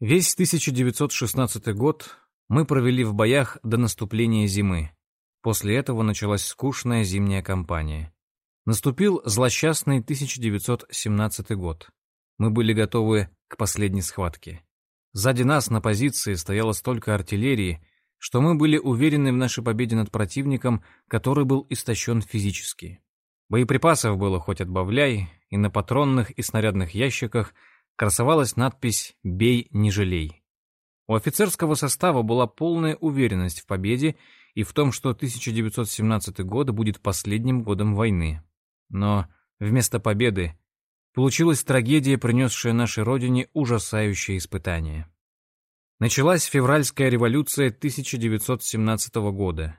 Весь 1916 год мы провели в боях до наступления зимы. После этого началась скучная зимняя кампания. Наступил злосчастный 1917 год. Мы были готовы к последней схватке. Сзади нас на позиции стояло столько артиллерии, что мы были уверены в нашей победе над противником, который был истощен физически. Боеприпасов было хоть отбавляй, и на патронных и снарядных ящиках красовалась надпись «Бей, не жалей». У офицерского состава была полная уверенность в победе и в том, что 1917 год будет последним годом войны. Но вместо победы получилась трагедия, принесшая нашей родине ужасающее испытание. Началась февральская революция 1917 года.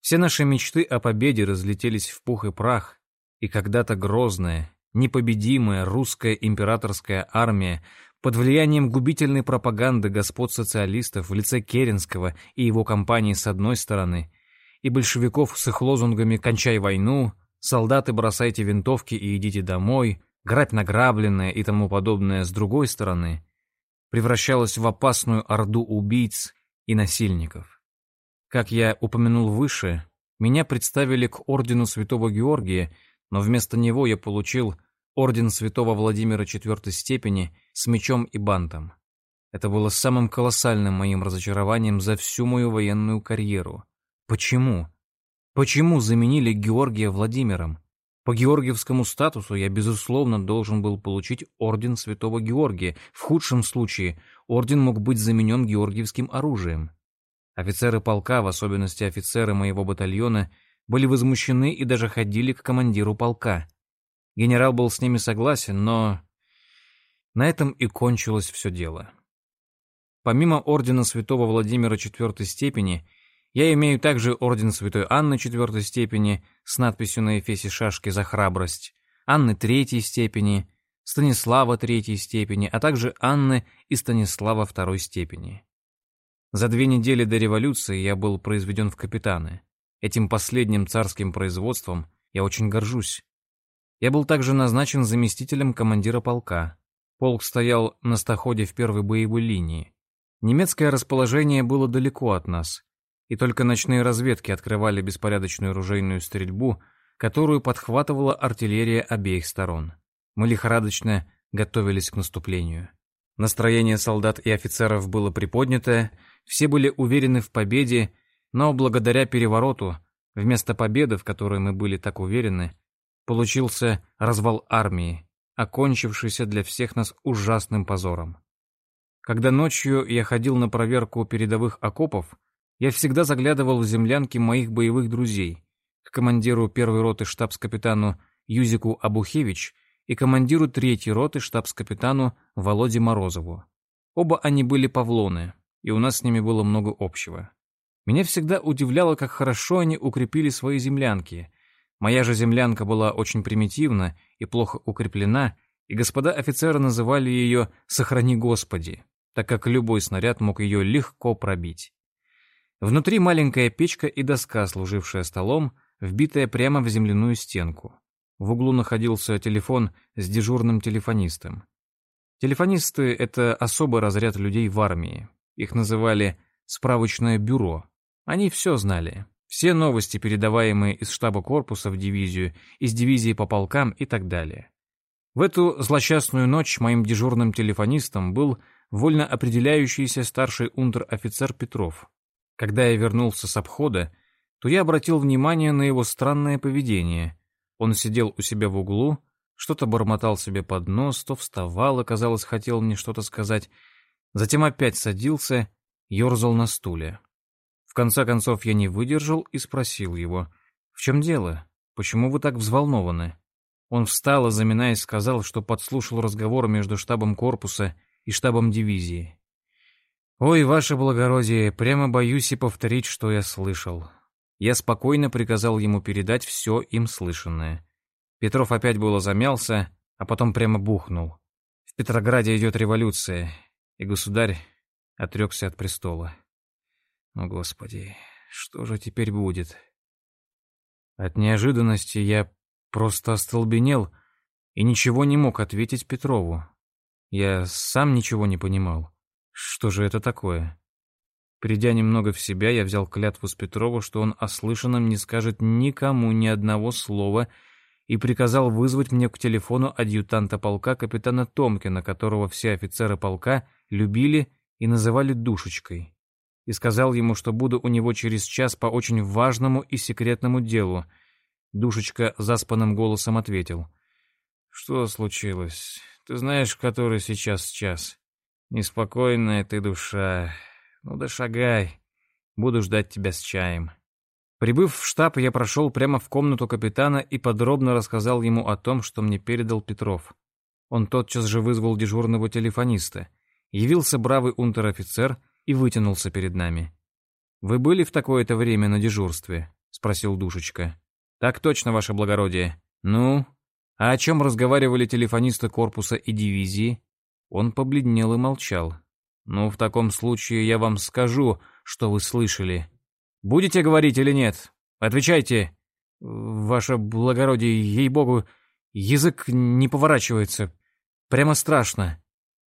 Все наши мечты о победе разлетелись в пух и прах, и когда-то грозная, непобедимая русская императорская армия под влиянием губительной пропаганды господ социалистов в лице Керенского и его компании с одной стороны, и большевиков с их лозунгами «Кончай войну», «Солдаты, бросайте винтовки и идите домой», «Грабь награбленное» и тому подобное с другой стороны, превращалась в опасную орду убийц и насильников. Как я упомянул выше, меня представили к ордену Святого Георгия, но вместо него я получил орден святого Владимира четвертой степени с мечом и бантом. Это было самым колоссальным моим разочарованием за всю мою военную карьеру. Почему? Почему заменили Георгия Владимиром? По георгиевскому статусу я, безусловно, должен был получить орден святого Георгия. В худшем случае орден мог быть заменен георгиевским оружием. Офицеры полка, в особенности офицеры моего батальона, были возмущены и даже ходили к командиру полка. Генерал был с ними согласен, но на этом и кончилось все дело. Помимо ордена святого Владимира четвертой степени, я имею также орден святой Анны четвертой степени с надписью на эфесе шашки «За храбрость», Анны третьей степени, Станислава третьей степени, а также Анны и Станислава второй степени. За две недели до революции я был произведен в капитаны. Этим последним царским производством я очень горжусь. Я был также назначен заместителем командира полка. Полк стоял на стоходе в первой боевой линии. Немецкое расположение было далеко от нас, и только ночные разведки открывали беспорядочную ружейную стрельбу, которую подхватывала артиллерия обеих сторон. Мы лихорадочно готовились к наступлению. Настроение солдат и офицеров было приподнятое, все были уверены в победе, но благодаря перевороту, вместо победы, в которой мы были так уверены, Получился развал армии, окончившийся для всех нас ужасным позором. Когда ночью я ходил на проверку передовых окопов, я всегда заглядывал в землянки моих боевых друзей, к командиру первой роты штабс-капитану Юзику Абухевич и командиру третьей роты штабс-капитану Володе Морозову. Оба они были павлоны, и у нас с ними было много общего. Меня всегда удивляло, как хорошо они укрепили свои землянки, Моя же землянка была очень примитивна и плохо укреплена, и господа офицеры называли ее «Сохрани Господи», так как любой снаряд мог ее легко пробить. Внутри маленькая печка и доска, служившая столом, вбитая прямо в земляную стенку. В углу находился телефон с дежурным телефонистом. Телефонисты — это особый разряд людей в армии. Их называли «справочное бюро». Они все знали. Все новости, передаваемые из штаба корпуса в дивизию, из дивизии по полкам и так далее. В эту злосчастную ночь моим дежурным телефонистом был вольно определяющийся старший унтер-офицер Петров. Когда я вернулся с обхода, то я обратил внимание на его странное поведение. Он сидел у себя в углу, что-то бормотал себе под нос, то вставал казалось, хотел мне что-то сказать, затем опять садился, ерзал на стуле конце концов я не выдержал и спросил его, «В чем дело? Почему вы так взволнованы?» Он встал и, заминаясь, сказал, что подслушал разговор между штабом корпуса и штабом дивизии. «Ой, ваше благородие, прямо боюсь и повторить, что я слышал». Я спокойно приказал ему передать все им слышанное. Петров опять было замялся, а потом прямо бухнул. В Петрограде идет революция, и государь отрекся от престола. О, Господи, что же теперь будет? От неожиданности я просто остолбенел и ничего не мог ответить Петрову. Я сам ничего не понимал. Что же это такое? Придя немного в себя, я взял клятву с Петрова, что он о слышанном не скажет никому ни одного слова, и приказал вызвать мне к телефону адъютанта полка капитана Томкина, которого все офицеры полка любили и называли Душечкой, и сказал ему, что буду у него через час по очень важному и секретному делу. Душечка заспанным голосом ответил. «Что случилось? Ты знаешь, который сейчас час? Неспокойная ты душа. Ну да шагай. Буду ждать тебя с чаем». Прибыв в штаб, я прошел прямо в комнату капитана и подробно рассказал ему о том, что мне передал Петров. Он тотчас же вызвал дежурного телефониста. Явился бравый унтер-офицер и вытянулся перед нами. «Вы были в такое-то время на дежурстве?» — спросил Душечка. «Так точно, ваше благородие. Ну, а о чем разговаривали телефонисты корпуса и дивизии?» Он побледнел и молчал. «Ну, в таком случае я вам скажу, что вы слышали», Будете говорить или нет? Отвечайте. Ваше благородие, ей-богу, язык не поворачивается. Прямо страшно.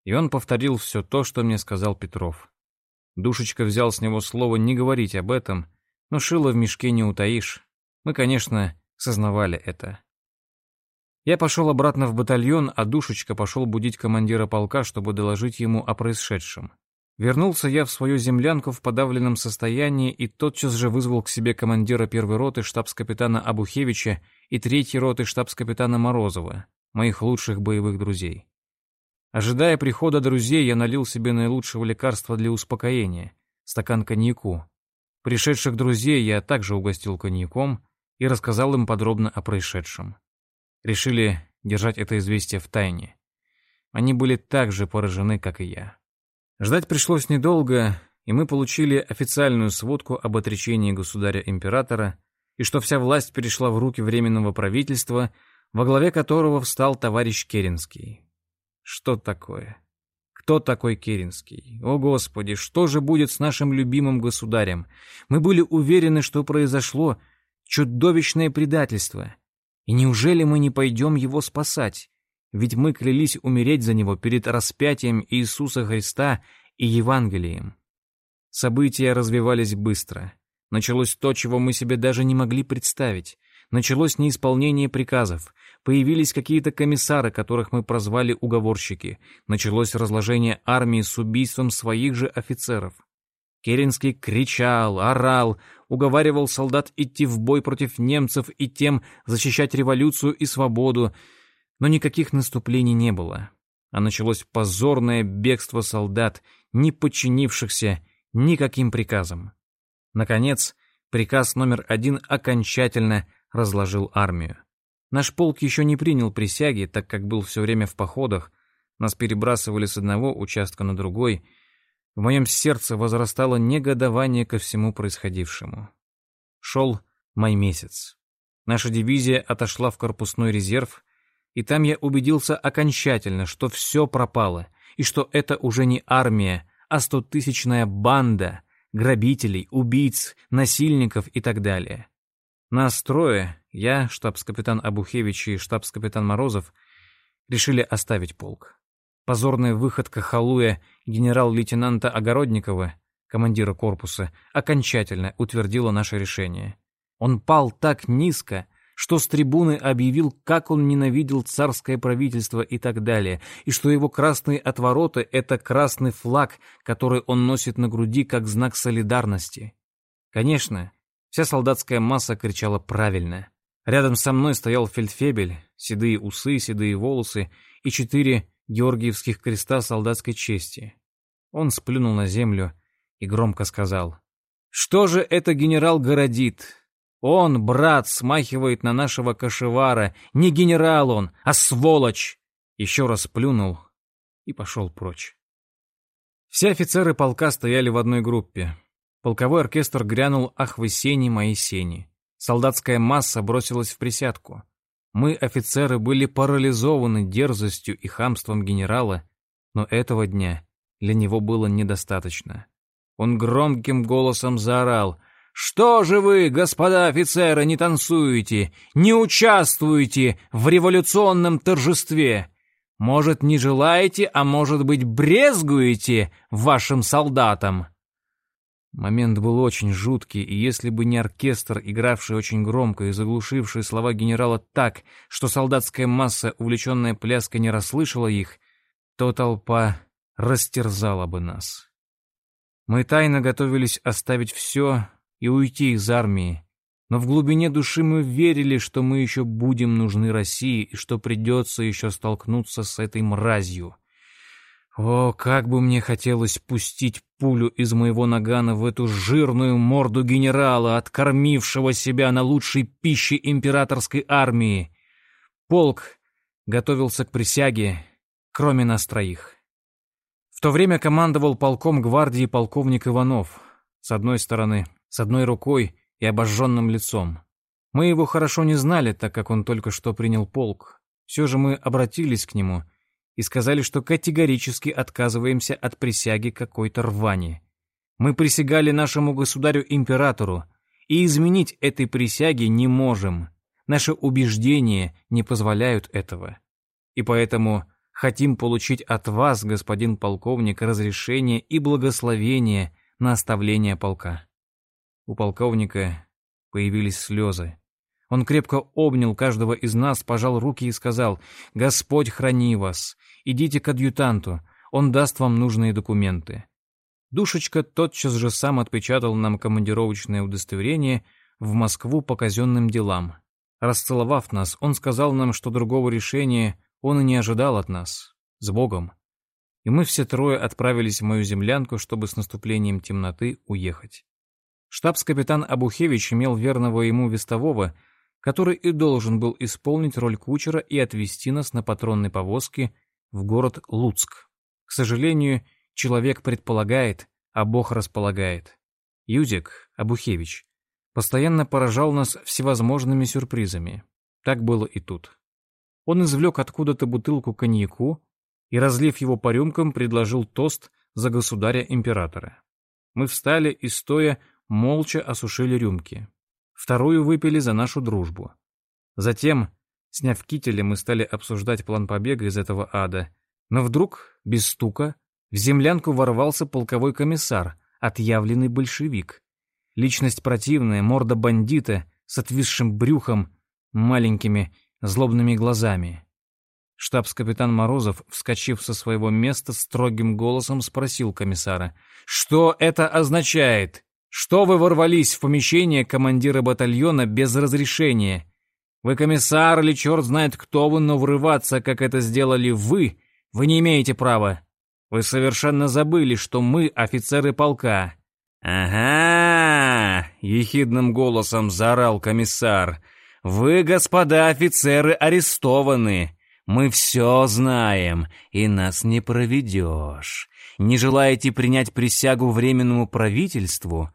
И он повторил все то, что мне сказал Петров. Душечка взял с него слово не говорить об этом, но шило в мешке не утаишь. Мы, конечно, сознавали это. Я пошел обратно в батальон, а Душечка пошел будить командира полка, чтобы доложить ему о происшедшем. Вернулся я в свою землянку в подавленном состоянии и тотчас же вызвал к себе командира первой роты штабс-капитана Абухевича и третьей роты штабс-капитана Морозова, моих лучших боевых друзей. Ожидая прихода друзей, я налил себе наилучшего лекарства для успокоения — стакан коньяку. Пришедших друзей я также угостил коньяком и рассказал им подробно о происшедшем. Решили держать это известие в тайне. Они были так же поражены, как и я. Ждать пришлось недолго, и мы получили официальную сводку об отречении государя-императора и что вся власть перешла в руки Временного правительства, во главе которого встал товарищ Керенский. Что такое? Кто такой Керенский? О, Господи, что же будет с нашим любимым государем? Мы были уверены, что произошло чудовищное предательство. И неужели мы не пойдем его спасать? Ведь мы клялись умереть за него перед распятием Иисуса Христа и Евангелием. События развивались быстро. Началось то, чего мы себе даже не могли представить. Началось неисполнение приказов. Появились какие-то комиссары, которых мы прозвали уговорщики. Началось разложение армии с убийством своих же офицеров. Керенский кричал, орал, уговаривал солдат идти в бой против немцев и тем защищать революцию и свободу, но никаких наступлений не было, а началось позорное бегство солдат, не подчинившихся никаким приказам. Наконец, приказ номер один окончательно разложил армию. Наш полк еще не принял присяги, так как был все время в походах, нас перебрасывали с одного участка на другой. В моем сердце возрастало негодование ко всему происходившему. Шел май месяц. Наша дивизия отошла в корпусной резерв, и там я убедился окончательно, что все пропало, и что это уже не армия, а стотысячная банда грабителей, убийц, насильников и так далее. Нас трое, я, штабс-капитан Абухевич и штабс-капитан Морозов, решили оставить полк. Позорная выходка Халуя генерал-лейтенанта Огородникова, командира корпуса, окончательно утвердила наше решение. Он пал так низко, что с трибуны объявил, как он ненавидел царское правительство и так далее, и что его красные отвороты — это красный флаг, который он носит на груди как знак солидарности. Конечно, вся солдатская масса кричала правильно. Рядом со мной стоял фельдфебель, седые усы, седые волосы и четыре георгиевских креста солдатской чести. Он сплюнул на землю и громко сказал, «Что же это генерал городит? Он, брат, смахивает на нашего кошевара. Не генерал он, а сволочь!» Еще раз плюнул и пошел прочь. Все офицеры полка стояли в одной группе. Полковой оркестр грянул «Ах вы сени, мои сени». Солдатская масса бросилась в присядку. Мы, офицеры, были парализованы дерзостью и хамством генерала, но этого дня для него было недостаточно. Он громким голосом заорал что же вы, господа офицеры, не танцуете, не участвуете в революционном торжестве? Может, не желаете, а может быть, брезгуете вашим солдатам?» Момент был очень жуткий, и если бы не оркестр, игравший очень громко и заглушивший слова генерала так, что солдатская масса, увлеченная пляской, не расслышала их, то толпа растерзала бы нас. Мы тайно готовились оставить все и уйти из армии, но в глубине души мы верили, что мы еще будем нужны России и что придется еще столкнуться с этой мразью. О, как бы мне хотелось пустить пулю из моего нагана в эту жирную морду генерала, откормившего себя на лучшей пище императорской армии. Полк готовился к присяге, кроме нас троих. В то время командовал полком гвардии полковник Иванов. С одной стороны, с одной рукой и обожженным лицом. Мы его хорошо не знали, так как он только что принял полк. Все же мы обратились к нему и сказали, что категорически отказываемся от присяги какой-то рвани. Мы присягали нашему государю-императору, и изменить этой присяги не можем. Наши убеждения не позволяют этого. И поэтому хотим получить от вас, господин полковник, разрешение и благословение на оставление полка. У полковника появились слезы. Он крепко обнял каждого из нас, пожал руки и сказал, «Господь храни вас, идите к адъютанту, он даст вам нужные документы». Душечка тотчас же сам отпечатал нам командировочное удостоверение в Москву по казенным делам. Расцеловав нас, он сказал нам, что другого решения он и не ожидал от нас. С Богом. И мы все трое отправились в мою землянку, чтобы с наступлением темноты уехать. Штабс-капитан Абухевич имел верного ему вестового, который и должен был исполнить роль кучера и отвезти нас на патронной повозке в город Луцк. К сожалению, человек предполагает, а Бог располагает. Юзик, Абухевич, постоянно поражал нас всевозможными сюрпризами. Так было и тут. Он извлек откуда-то бутылку коньяку и, разлив его по рюмкам, предложил тост за государя-императора. Мы встали и, стоя, молча осушили рюмки. Вторую выпили за нашу дружбу. Затем, сняв кители, мы стали обсуждать план побега из этого ада. Но вдруг, без стука, в землянку ворвался полковой комиссар, отъявленный большевик. Личность противная, морда бандита, с отвисшим брюхом, маленькими злобными глазами. Штабс-капитан Морозов, вскочив со своего места, строгим голосом спросил комиссара, «Что это означает?» Что вы ворвались в помещение командира батальона без разрешения? Вы комиссар или черт знает кто вы, но врываться, как это сделали вы, вы не имеете права. Вы совершенно забыли, что мы офицеры полка». «Ага!» — ехидным голосом заорал комиссар. «Вы, господа офицеры, арестованы. Мы все знаем, и нас не проведешь. Не желаете принять присягу Временному правительству?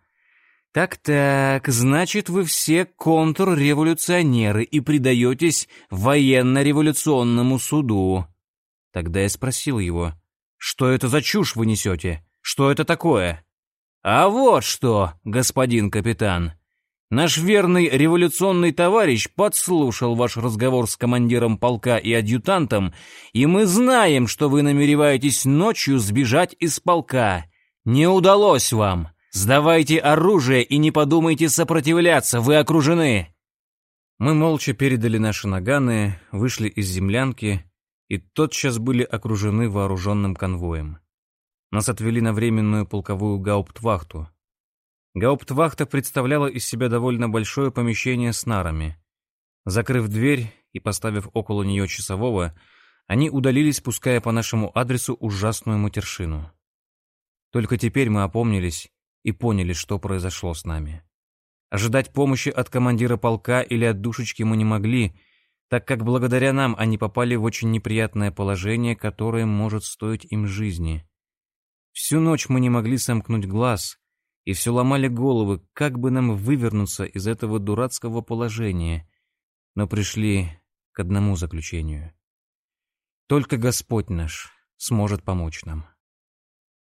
«Так-так, значит, вы все контрреволюционеры и предаетесь военно-революционному суду». Тогда я спросил его, «Что это за чушь вы несете? Что это такое?» «А вот что, господин капитан. Наш верный революционный товарищ подслушал ваш разговор с командиром полка и адъютантом, и мы знаем, что вы намереваетесь ночью сбежать из полка. Не удалось вам». «Сдавайте оружие и не подумайте сопротивляться, вы окружены!» Мы молча передали наши наганы, вышли из землянки и тотчас были окружены вооруженным конвоем. Нас отвели на временную полковую гауптвахту. Гауптвахта представляла из себя довольно большое помещение с нарами. Закрыв дверь и поставив около нее часового, они удалились, пуская по нашему адресу ужасную матершину. Только теперь мы опомнились и поняли, что произошло с нами. Ожидать помощи от командира полка или от душечки мы не могли, так как благодаря нам они попали в очень неприятное положение, которое может стоить им жизни. Всю ночь мы не могли сомкнуть глаз и все ломали головы, как бы нам вывернуться из этого дурацкого положения, но пришли к одному заключению. Только Господь наш сможет помочь нам.